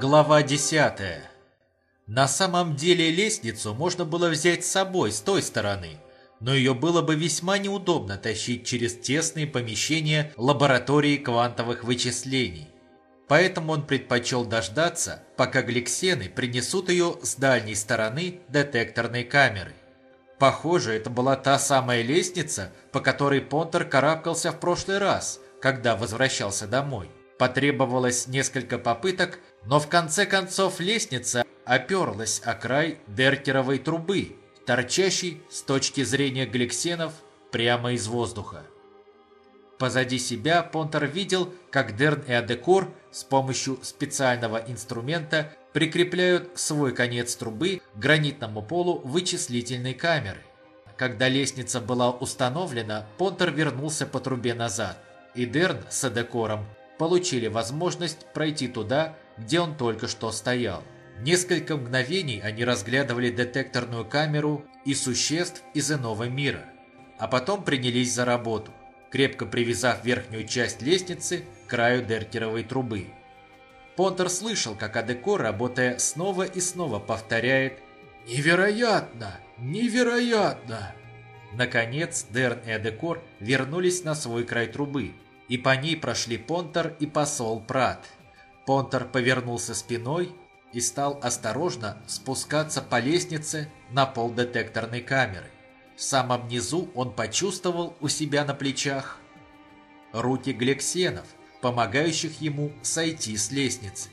Глава 10. На самом деле лестницу можно было взять с собой с той стороны, но ее было бы весьма неудобно тащить через тесные помещения лаборатории квантовых вычислений. Поэтому он предпочел дождаться, пока гликсены принесут ее с дальней стороны детекторной камеры. Похоже, это была та самая лестница, по которой Понтер карабкался в прошлый раз, когда возвращался домой. Потребовалось несколько попыток, но в конце концов лестница оперлась о край деркеровой трубы, торчащей с точки зрения гликсенов прямо из воздуха. Позади себя Понтер видел, как Дерн и Адекор с помощью специального инструмента прикрепляют свой конец трубы к гранитному полу вычислительной камеры. Когда лестница была установлена, Понтер вернулся по трубе назад, и Дерн с Адекором получили возможность пройти туда, где он только что стоял. Несколько мгновений они разглядывали детекторную камеру и существ из иного мира, а потом принялись за работу, крепко привязав верхнюю часть лестницы к краю деркеровой трубы. Понтер слышал, как Адекор, работая снова и снова, повторяет «Невероятно! Невероятно!». Наконец Дерн и Адекор вернулись на свой край трубы, и по ней прошли Понтер и посол Прат. Понтер повернулся спиной и стал осторожно спускаться по лестнице на пол детекторной камеры. В самом низу он почувствовал у себя на плечах руки глексенов, помогающих ему сойти с лестницы.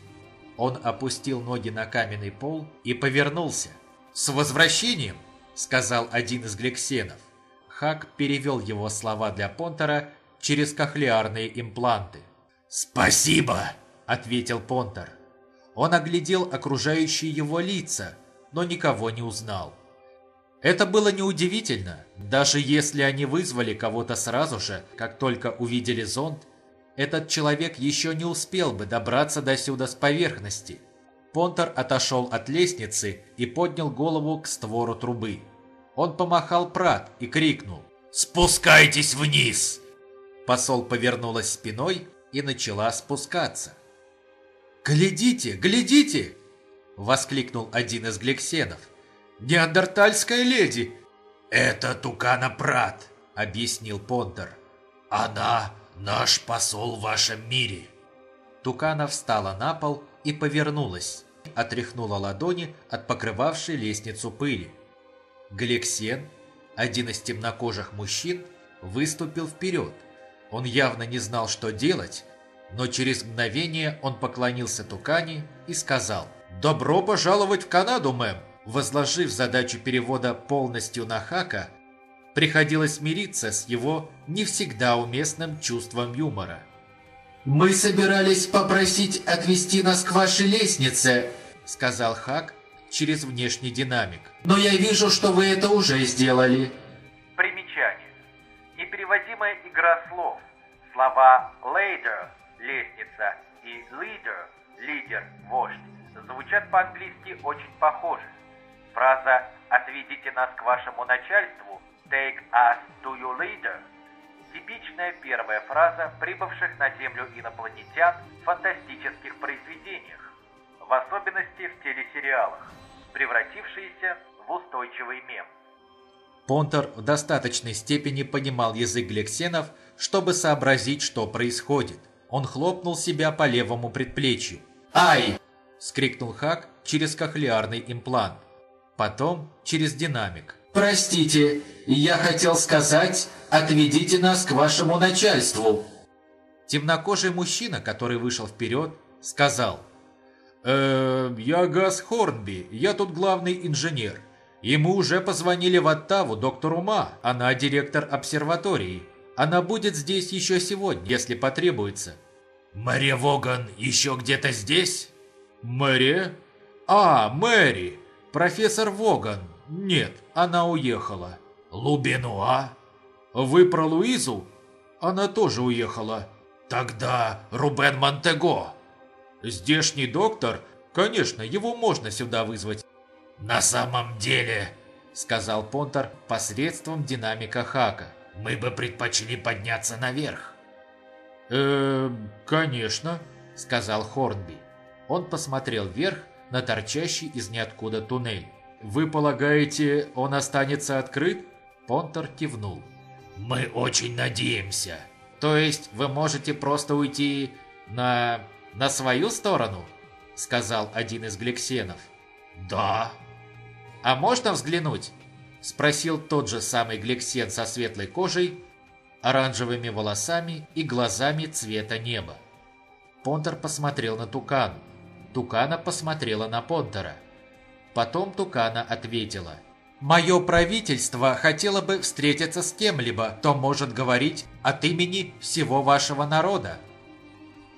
Он опустил ноги на каменный пол и повернулся. «С возвращением!» – сказал один из глексенов. Хак перевел его слова для Понтера через кохлеарные импланты. «Спасибо!» – ответил Понтер. Он оглядел окружающие его лица, но никого не узнал. Это было неудивительно. Даже если они вызвали кого-то сразу же, как только увидели зонд, этот человек еще не успел бы добраться до сюда с поверхности. Понтер отошел от лестницы и поднял голову к створу трубы. Он помахал Прат и крикнул «Спускайтесь вниз!» Посол повернулась спиной и начала спускаться. «Глядите, глядите!» – воскликнул один из гликсенов. «Неандертальская леди!» «Это Тукана Прат», – объяснил Понтер. «Она наш посол в вашем мире». Тукана встала на пол и повернулась, отряхнула ладони от покрывавшей лестницу пыли. Гликсен, один из темнокожих мужчин, выступил вперед. Он явно не знал, что делать, но через мгновение он поклонился Тукане и сказал «Добро пожаловать в Канаду, мэм!» Возложив задачу перевода полностью на Хака, приходилось мириться с его не всегда уместным чувством юмора. «Мы собирались попросить отвезти нас к вашей лестнице», — сказал Хак через внешний динамик. «Но я вижу, что вы это уже сделали». Примечание. Непереводимая игра слов. Слова «later» лестница и leader, лидер, вождь, звучат по-английски очень похоже. Фраза «отведите нас к вашему начальству» «take us to your leader» типичная первая фраза прибывших на Землю инопланетян в фантастических произведениях, в особенности в телесериалах, превратившиеся в устойчивый мем. Понтер в достаточной степени понимал язык глексенов, чтобы сообразить, что происходит – он хлопнул себя по левому предплечью. «Ай!» – скрикнул Хак через кохлеарный имплант. Потом через динамик. «Простите, я хотел сказать, отведите нас к вашему начальству». Темнокожий мужчина, который вышел вперед, сказал. «Э, я Газ Хорнби, я тут главный инженер. Ему уже позвонили в Оттаву доктору Ма, она директор обсерватории. Она будет здесь еще сегодня, если потребуется. «Мэри Воган еще где-то здесь?» «Мэри? А, Мэри! Профессор Воган. Нет, она уехала». «Лубенуа?» «Вы про Луизу?» Она тоже уехала. «Тогда Рубен Монтего». «Здешний доктор? Конечно, его можно сюда вызвать». «На самом деле», — сказал Понтер посредством динамика Хака, «мы бы предпочли подняться наверх». «Э, конечно», — сказал Хорнби. Он посмотрел вверх на торчащий из ниоткуда туннель. «Вы полагаете, он останется открыт?» Понтер кивнул. «Мы очень надеемся». «То есть вы можете просто уйти на... на свою сторону?» Сказал один из гликсенов. «Да». «А можно взглянуть?» Спросил тот же самый гликсен со светлой кожей, оранжевыми волосами и глазами цвета неба. Понтер посмотрел на Тукану. Тукана посмотрела на Понтера. Потом Тукана ответила. «Мое правительство хотело бы встретиться с кем-либо, кто может говорить от имени всего вашего народа».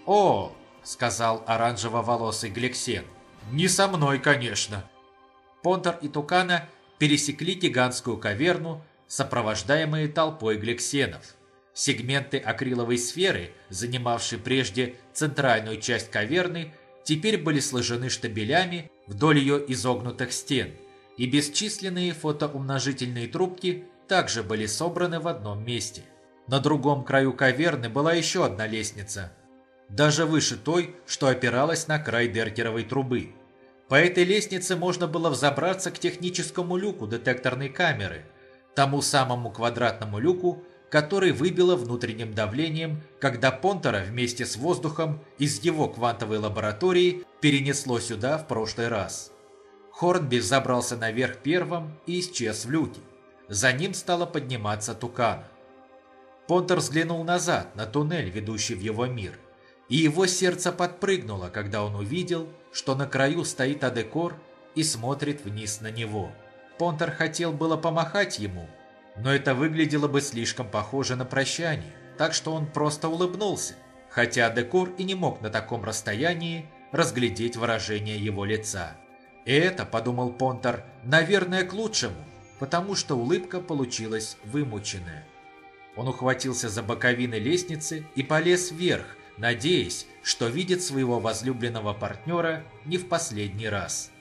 «О!» – сказал оранжево-волосый Глексен. «Не со мной, конечно». Понтер и Тукана пересекли гигантскую каверну, сопровождаемые толпой глексенов. Сегменты акриловой сферы, занимавшие прежде центральную часть каверны, теперь были сложены штабелями вдоль ее изогнутых стен, и бесчисленные фотоумножительные трубки также были собраны в одном месте. На другом краю каверны была еще одна лестница, даже выше той, что опиралась на край деркеровой трубы. По этой лестнице можно было взобраться к техническому люку детекторной камеры, тому самому квадратному люку, который выбило внутренним давлением, когда Понтера вместе с воздухом из его квантовой лаборатории перенесло сюда в прошлый раз. Хорнби забрался наверх первым и исчез в люке. За ним стала подниматься Тукана. Понтер взглянул назад на туннель, ведущий в его мир, и его сердце подпрыгнуло, когда он увидел, что на краю стоит Адекор и смотрит вниз на него. Понтер хотел было помахать ему, но это выглядело бы слишком похоже на прощание, так что он просто улыбнулся, хотя Декор и не мог на таком расстоянии разглядеть выражение его лица. И это, подумал Понтер, наверное, к лучшему, потому что улыбка получилась вымученная. Он ухватился за боковины лестницы и полез вверх, надеясь, что видит своего возлюбленного партнера не в последний раз.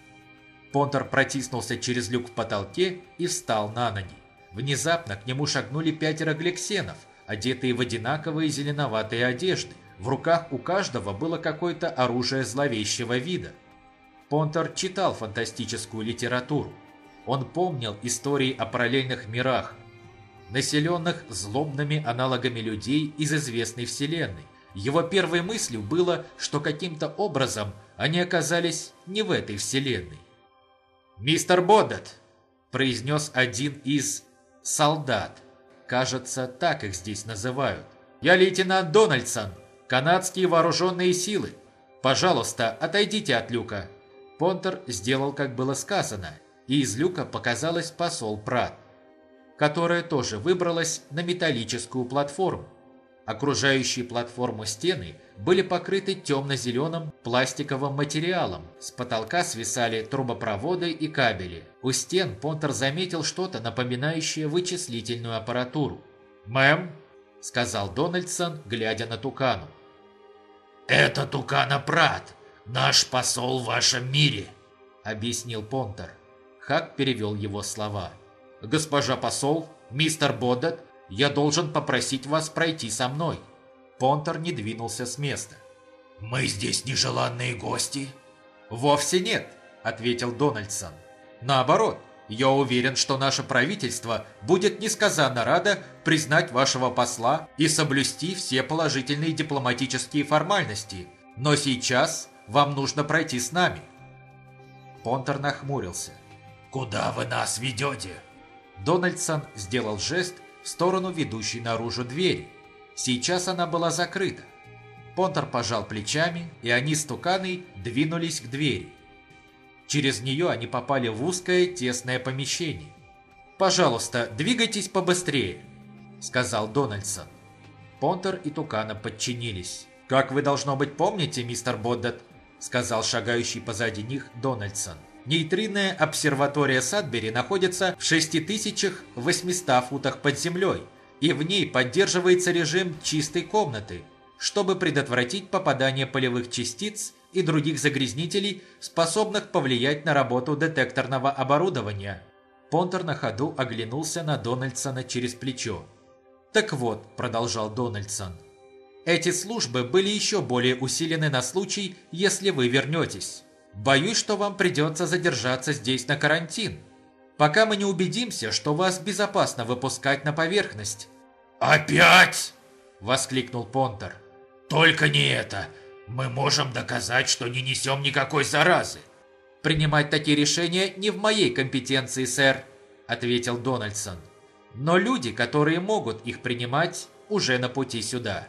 Понтер протиснулся через люк в потолке и встал на ноги. Внезапно к нему шагнули пятеро глексенов, одетые в одинаковые зеленоватые одежды. В руках у каждого было какое-то оружие зловещего вида. Понтер читал фантастическую литературу. Он помнил истории о параллельных мирах, населенных злобными аналогами людей из известной вселенной. Его первой мыслью было, что каким-то образом они оказались не в этой вселенной. «Мистер Боддет!» – произнес один из солдат. Кажется, так их здесь называют. Я лейтенант Дональдсон, канадские вооруженные силы. Пожалуйста, отойдите от люка. Понтер сделал, как было сказано, и из люка показалась посол Прат, которая тоже выбралась на металлическую платформу. Окружающие платформу стены были покрыты темно-зеленым пластиковым материалом. С потолка свисали трубопроводы и кабели. У стен Понтер заметил что-то, напоминающее вычислительную аппаратуру. «Мэм», — сказал Дональдсон, глядя на Тукану. «Это Тукана Прат, наш посол в вашем мире», — объяснил Понтер. Хак перевел его слова. «Госпожа посол, мистер Боддет, я должен попросить вас пройти со мной». Понтер не двинулся с места. «Мы здесь нежеланные гости?» «Вовсе нет», — ответил Дональдсон. «Наоборот, я уверен, что наше правительство будет несказанно радо признать вашего посла и соблюсти все положительные дипломатические формальности. Но сейчас вам нужно пройти с нами». Понтер нахмурился. «Куда вы нас ведете?» Дональдсон сделал жест, в сторону ведущей наружу двери. Сейчас она была закрыта. Понтер пожал плечами, и они с Туканой двинулись к двери. Через нее они попали в узкое тесное помещение. «Пожалуйста, двигайтесь побыстрее», — сказал Дональдсон. Понтер и Тукана подчинились. «Как вы, должно быть, помните, мистер Боддет», — сказал шагающий позади них Дональдсон. Нейтринная обсерватория Садбери находится в 6800 футах под землей, и в ней поддерживается режим чистой комнаты, чтобы предотвратить попадание полевых частиц и других загрязнителей, способных повлиять на работу детекторного оборудования. Понтер на ходу оглянулся на Дональдсона через плечо. «Так вот», – продолжал Дональдсон, – Эти службы были еще более усилены на случай, если вы вернетесь. Боюсь, что вам придется задержаться здесь на карантин, пока мы не убедимся, что вас безопасно выпускать на поверхность». «Опять?» – воскликнул Понтер. «Только не это. Мы можем доказать, что не несем никакой заразы». «Принимать такие решения не в моей компетенции, сэр», – ответил Дональдсон. «Но люди, которые могут их принимать, уже на пути сюда».